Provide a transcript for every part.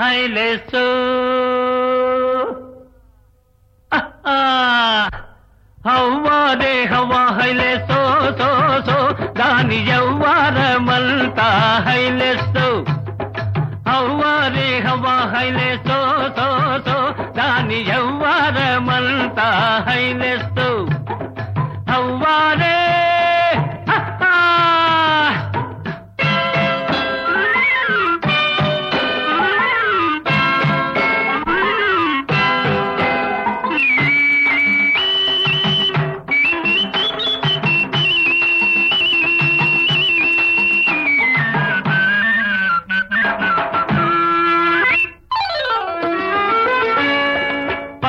హైలేసు. హవ్వా దే హవ్వా హైలేసో సో సో. దాని యవ్వారమంతా హైలేసు. హవ్వా హవ్వారే హవ్వా హైలేసో సో సో. దాని యవ్వారమంతా హైలేసు. హవ్వారే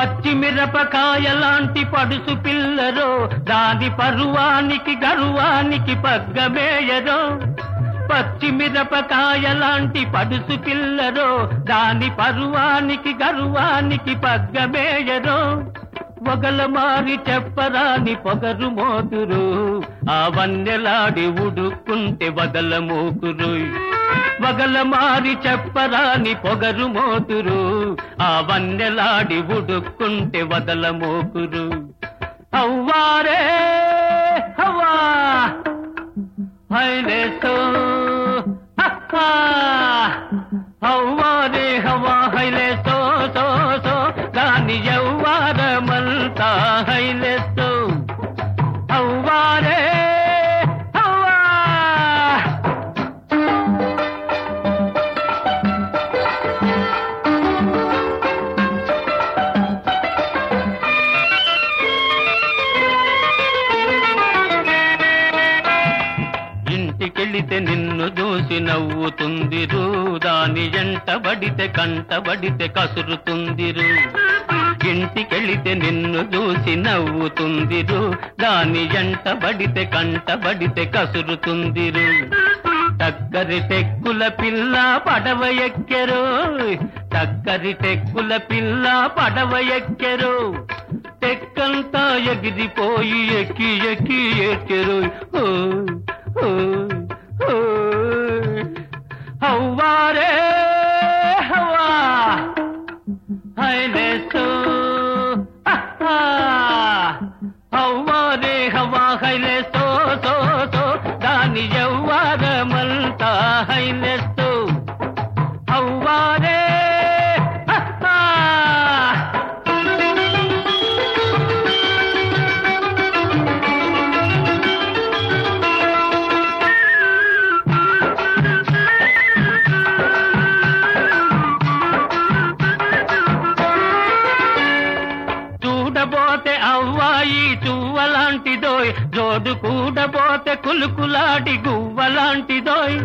పచ్చిమిరపకాయలాంటి పడుసు పిల్లరో దాని పరువానికి గరువానికి పగ్గమేయరో పచ్చిమిరపకాయ లాంటి పడుసు పిల్లరో దాని పరువానికి గరువానికి పగ్గమేయరో ఒగల మారి చెప్పరాని పొగరు మోతురు ఆ వన్నెలాడి ఉడుక్కుంటే వదల మోకురు వగల మారి చెప్పరాని పొగరు మోతురు. ఆ వన్నెలాడి ఉడుక్కుంటే వదల మోకురు. అవ్వారే హవా హైలేసో అవ్వారే హవా హైలేసో నిన్ను చూసి నవ్వుతుందిరు. దాని ఎంటబడితే కంటబడితే కసురుతుందిరు. ఇంటికెళితే నిన్ను చూసి నవ్వుతుందిరు. దాని ఎంటబడితే కంటబడితే కసురుతుందిరు. టక్కరి టెక్కుల పిల్ల పడవ ఎక్కెరు. టక్కరి టెక్కుల పిల్ల పడవ ఎక్కెరు. టెక్కంతా ఎగిరిపోయి ఎక్కి ఎక్కి ఎక్కెరు. ఓ ఓ. యవ్వారమంతా హైలేసు చూడబోతే అవ్వాయి చువ్వలాంటిదోయ్ జోడు కూడబోతే కులుకులాడి గువ్వలాంటిదోయ్.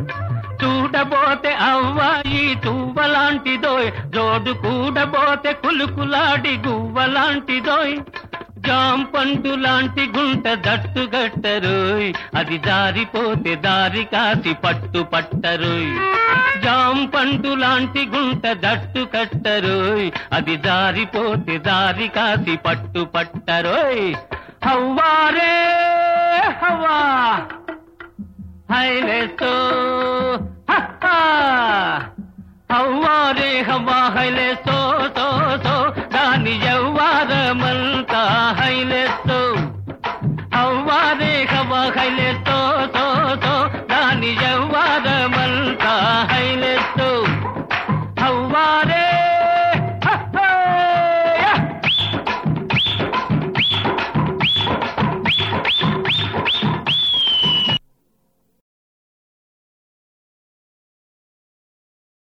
చూడబోతే అవ్వాయి తువ్వలాంటిదోయ్. జోడు కూడబోతే కులుకులాడి గువ్వలాంటిదోయ్. జాంపండు లాంటి గుంట దట్టు గట్టరోయ్. అది జారిపోతే దారి కాసి పట్టు పట్టరోయ్. జాంపండు లాంటి గుంట దట్టు కట్టరోయ్. అది జారిపోతే దారి కాసి పట్టు పట్టరోయ్. హవ్వారే హవ్వా. హైలేసో அவ்வா ரேகவாகலே